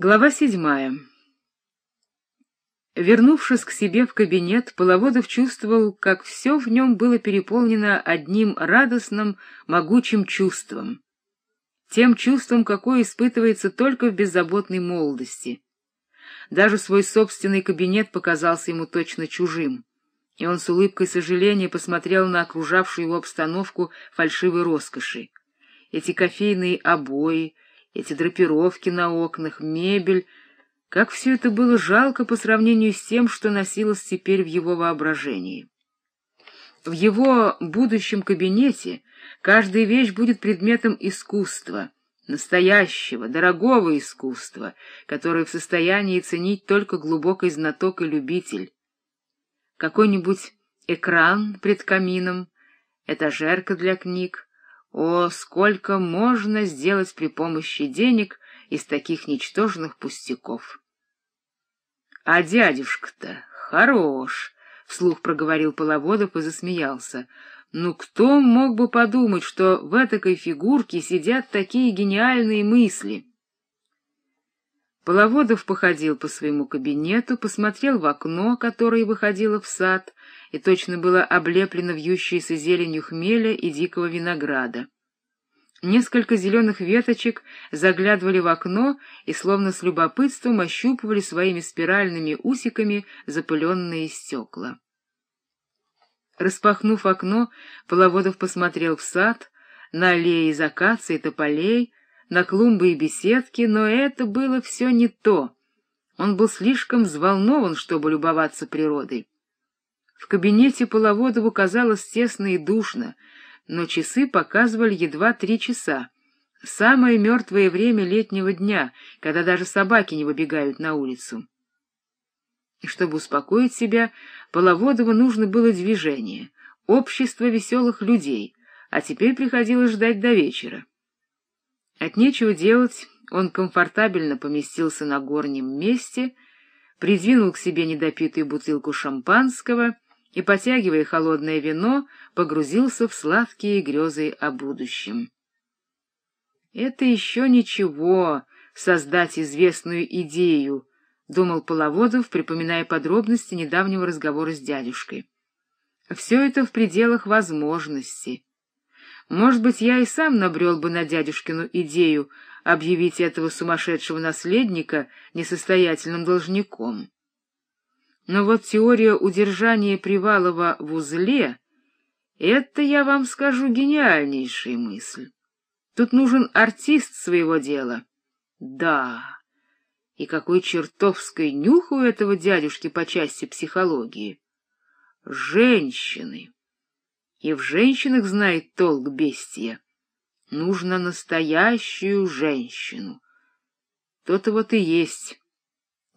Глава седьмая. Вернувшись к себе в кабинет, Половодов чувствовал, как все в нем было переполнено одним радостным, могучим чувством. Тем чувством, какое испытывается только в беззаботной молодости. Даже свой собственный кабинет показался ему точно чужим, и он с улыбкой сожаления посмотрел на окружавшую его обстановку фальшивой роскоши. Эти кофейные обои, эти драпировки на окнах, мебель. Как все это было жалко по сравнению с тем, что носилось теперь в его воображении. В его будущем кабинете каждая вещь будет предметом искусства, настоящего, дорогого искусства, которое в состоянии ценить только глубокий знаток и любитель. Какой-нибудь экран пред камином, этажерка для книг, о, сколько можно сделать при помощи денег из таких ничтожных пустяков! — А дядюшка-то хорош! — вслух проговорил Половодов и засмеялся. — Ну, кто мог бы подумать, что в этой фигурке сидят такие гениальные мысли? Половодов походил по своему кабинету, посмотрел в окно, которое выходило в сад, и точно было облеплено вьющейся зеленью хмеля и дикого винограда. Несколько зеленых веточек заглядывали в окно и словно с любопытством ощупывали своими спиральными усиками запыленные стекла. Распахнув окно, Половодов посмотрел в сад, на аллеи из и тополей, на клумбы и беседки, но это было все не то. Он был слишком взволнован, чтобы любоваться природой. В кабинете Половодову казалось тесно и душно, но часы показывали едва три часа. Самое мертвое время летнего дня, когда даже собаки не выбегают на улицу. Чтобы успокоить себя, Половодову нужно было движение, общество веселых людей, а теперь приходилось ждать до вечера. От нечего делать он комфортабельно поместился на горнем месте, придвинул к себе недопитую бутылку шампанского — и, потягивая холодное вино, погрузился в сладкие грезы о будущем. «Это еще ничего, создать известную идею», — думал Половодов, припоминая подробности недавнего разговора с дядюшкой. «Все это в пределах возможности. Может быть, я и сам набрел бы на дядюшкину идею объявить этого сумасшедшего наследника несостоятельным должником». Но вот теория удержания Привалова в узле — это, я вам скажу, гениальнейшая мысль. Тут нужен артист своего дела. Да, и какой чертовской нюх у этого дядюшки по части психологии. Женщины. И в женщинах знает толк бестия. Нужно настоящую женщину. То-то вот и есть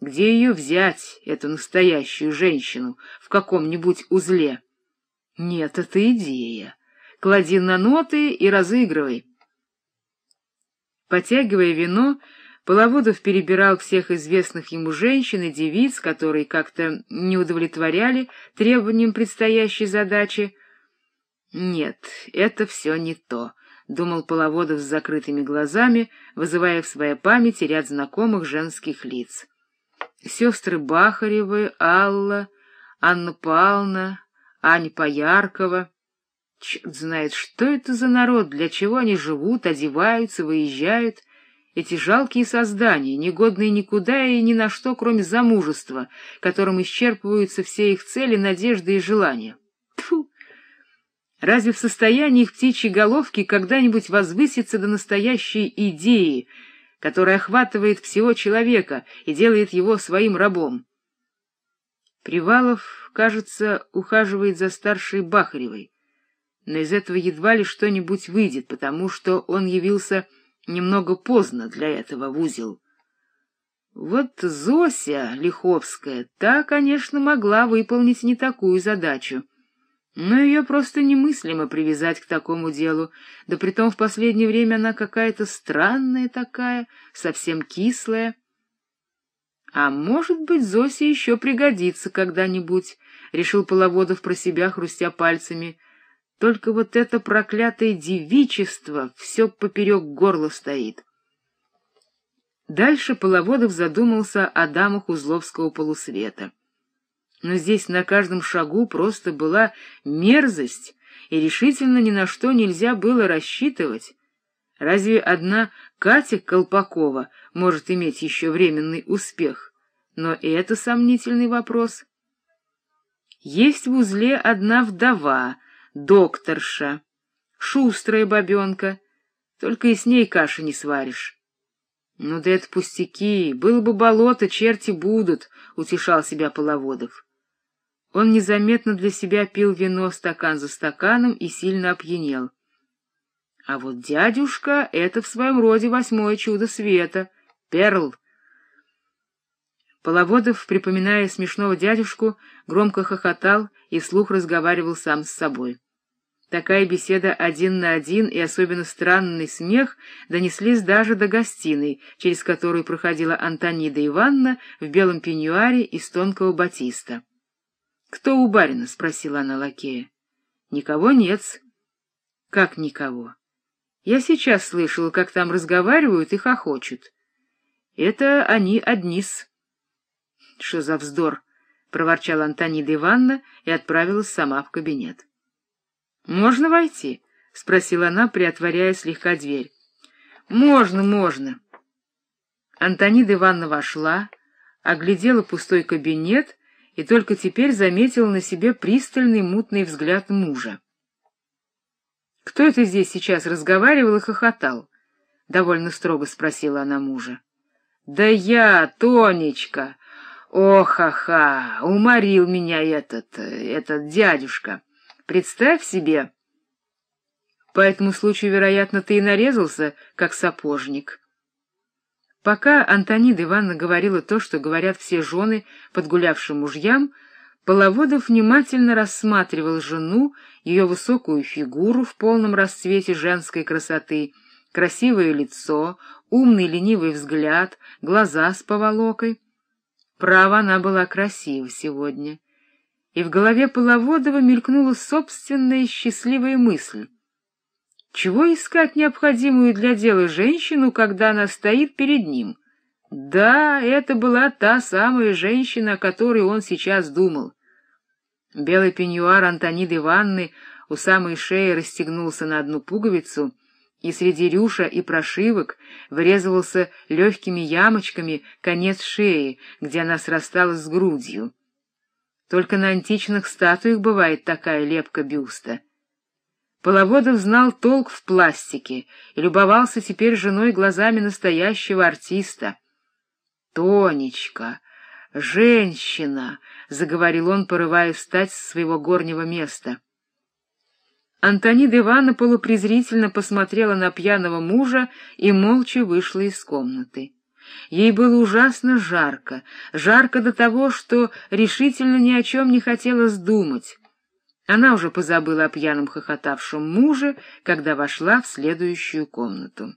где ее взять, эту настоящую женщину, в каком-нибудь узле? Нет, это идея. Клади на ноты и разыгрывай. Потягивая вино, Половодов перебирал всех известных ему женщин и девиц, которые как-то не удовлетворяли требованиям предстоящей задачи. Нет, это все не то, — думал Половодов с закрытыми глазами, вызывая в своей памяти ряд знакомых женских лиц сестры Бахаревы, Алла, Анна Павловна, Аня Пояркова. Черт знает, что это за народ, для чего они живут, одеваются, выезжают. Эти жалкие создания, негодные никуда и ни на что, кроме замужества, которым исчерпываются все их цели, надежды и желания. Тьфу! Разве в состоянии их птичьей головки когда-нибудь возвыситься до настоящей идеи — которая охватывает всего человека и делает его своим рабом. Привалов, кажется, ухаживает за старшей Бахаревой, но из этого едва ли что-нибудь выйдет, потому что он явился немного поздно для этого в узел. Вот Зося Лиховская, та, конечно, могла выполнить не такую задачу — но ее просто немыслимо привязать к такому делу, да притом в последнее время она какая-то странная такая, совсем кислая. А может быть, Зосе еще пригодится когда-нибудь, — решил Половодов про себя, хрустя пальцами. Только вот это проклятое девичество все поперек горла стоит. Дальше Половодов задумался о дамах Узловского полусвета. Но здесь на каждом шагу просто была мерзость, и решительно ни на что нельзя было рассчитывать. Разве одна Катя Колпакова может иметь еще временный успех? Но и это сомнительный вопрос. Есть в узле одна вдова, докторша, шустрая бабенка, только и с ней каши не сваришь. Ну да это пустяки, было бы болото, черти будут, — утешал себя Половодов. Он незаметно для себя пил вино стакан за стаканом и сильно опьянел. А вот дядюшка — это в своем роде восьмое чудо света, перл. Половодов, припоминая смешного дядюшку, громко хохотал и вслух разговаривал сам с собой. Такая беседа один на один и особенно странный смех донеслись даже до гостиной, через которую проходила Антонида Ивановна в белом пеньюаре из тонкого батиста. — Кто у барина? — спросила она лакея. — Никого нет. — Как никого? Я сейчас слышала, как там разговаривают и хохочут. Это они одни-с. — Что за вздор? — проворчала Антонида Ивановна и отправилась сама в кабинет. — Можно войти? — спросила она, приотворяя слегка дверь. — Можно, можно. Антонида Ивановна вошла, оглядела пустой кабинет и только теперь заметила на себе пристальный мутный взгляд мужа. — Кто это здесь сейчас разговаривал и хохотал? — довольно строго спросила она мужа. — Да я, Тонечка! О-ха-ха! Уморил меня этот, этот дядюшка! — Представь себе. По этому случаю, вероятно, ты и нарезался, как сапожник. Пока Антонида Ивановна говорила то, что говорят все жены подгулявшим мужьям, Половодов внимательно рассматривал жену, ее высокую фигуру в полном расцвете женской красоты, красивое лицо, умный ленивый взгляд, глаза с поволокой. Право, она была красива сегодня и в голове Половодова мелькнула собственная счастливая мысль. Чего искать необходимую для дела женщину, когда она стоит перед ним? Да, это была та самая женщина, о которой он сейчас думал. Белый пеньюар Антониды Ивановны у самой шеи расстегнулся на одну пуговицу, и среди рюша и прошивок врезывался легкими ямочками конец шеи, где она срасталась с грудью. Только на античных статуях бывает такая лепка бюста. Половодов знал толк в пластике и любовался теперь женой глазами настоящего артиста. «Тонечка, женщина!» — заговорил он, порывая встать с своего горнего места. Антонида Ивановна полупрезрительно посмотрела на пьяного мужа и молча вышла из комнаты. Ей было ужасно жарко, жарко до того, что решительно ни о чем не хотелось думать. Она уже позабыла о пьяном хохотавшем муже, когда вошла в следующую комнату.